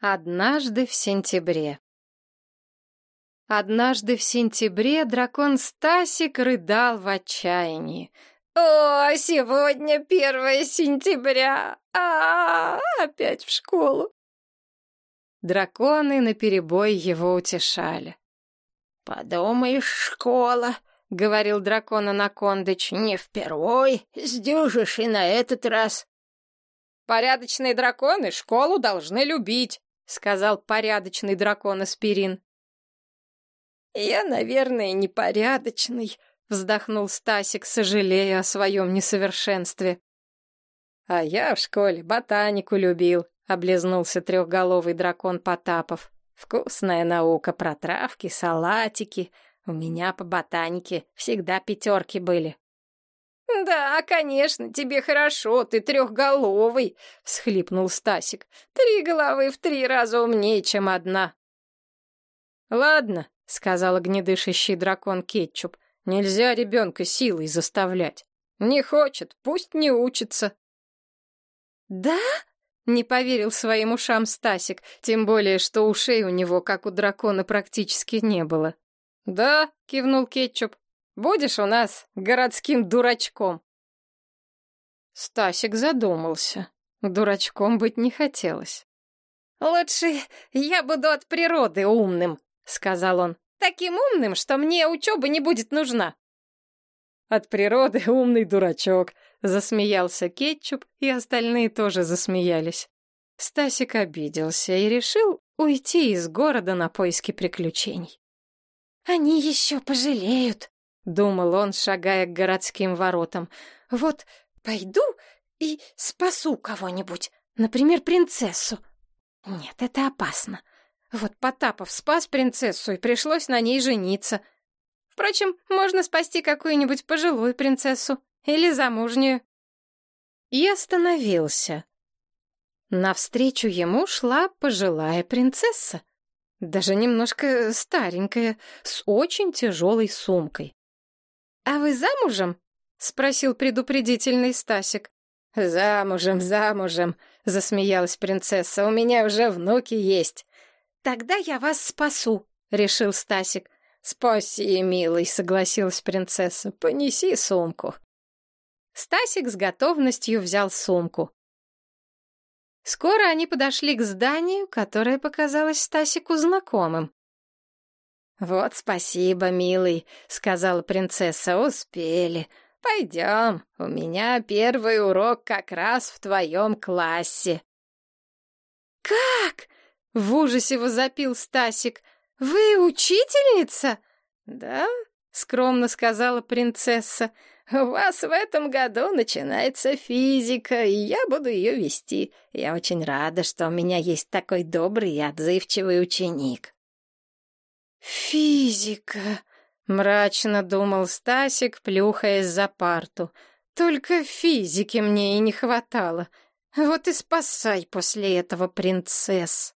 Однажды в сентябре. Однажды в сентябре дракон Стасик рыдал в отчаянии. «О, сегодня первое сентября! А, -а, опять в школу!» Драконы наперебой его утешали. «Подумаешь, школа!» — говорил дракон Анакондыч. «Не впервой, сдюжишь и на этот раз». «Порядочные драконы школу должны любить», — сказал порядочный дракон Аспирин. «Я, наверное, непорядочный», — вздохнул Стасик, сожалея о своем несовершенстве. «А я в школе ботанику любил», — облизнулся трехголовый дракон Потапов. «Вкусная наука про травки, салатики. У меня по ботанике всегда пятерки были». «Да, конечно, тебе хорошо, ты трехголовый», — всхлипнул Стасик. «Три головы в три раза умнее, чем одна». «Ладно», — сказал огнедышащий дракон Кетчуп, — «нельзя ребенка силой заставлять. Не хочет, пусть не учится». «Да?» — не поверил своим ушам Стасик, тем более, что ушей у него, как у дракона, практически не было. «Да», — кивнул Кетчуп, Будешь у нас городским дурачком?» Стасик задумался. Дурачком быть не хотелось. «Лучше я буду от природы умным», — сказал он. «Таким умным, что мне учеба не будет нужна». «От природы умный дурачок», — засмеялся Кетчуп, и остальные тоже засмеялись. Стасик обиделся и решил уйти из города на поиски приключений. «Они еще пожалеют», думал он, шагая к городским воротам. Вот пойду и спасу кого-нибудь, например, принцессу. Нет, это опасно. Вот Потапов спас принцессу, и пришлось на ней жениться. Впрочем, можно спасти какую-нибудь пожилую принцессу или замужнюю. И остановился. Навстречу ему шла пожилая принцесса, даже немножко старенькая, с очень тяжелой сумкой. «А вы замужем?» — спросил предупредительный Стасик. «Замужем, замужем», — засмеялась принцесса. «У меня уже внуки есть». «Тогда я вас спасу», — решил Стасик. «Спаси, милый», — согласилась принцесса. «Понеси сумку». Стасик с готовностью взял сумку. Скоро они подошли к зданию, которое показалось Стасику знакомым. «Вот спасибо, милый», — сказала принцесса, — «успели. Пойдем, у меня первый урок как раз в твоем классе». «Как?» — в ужасе возопил Стасик. «Вы учительница?» «Да», — скромно сказала принцесса, — «у вас в этом году начинается физика, и я буду ее вести. Я очень рада, что у меня есть такой добрый и отзывчивый ученик». «Физика!» — мрачно думал Стасик, плюхаясь за парту. «Только физики мне и не хватало. Вот и спасай после этого принцесс!»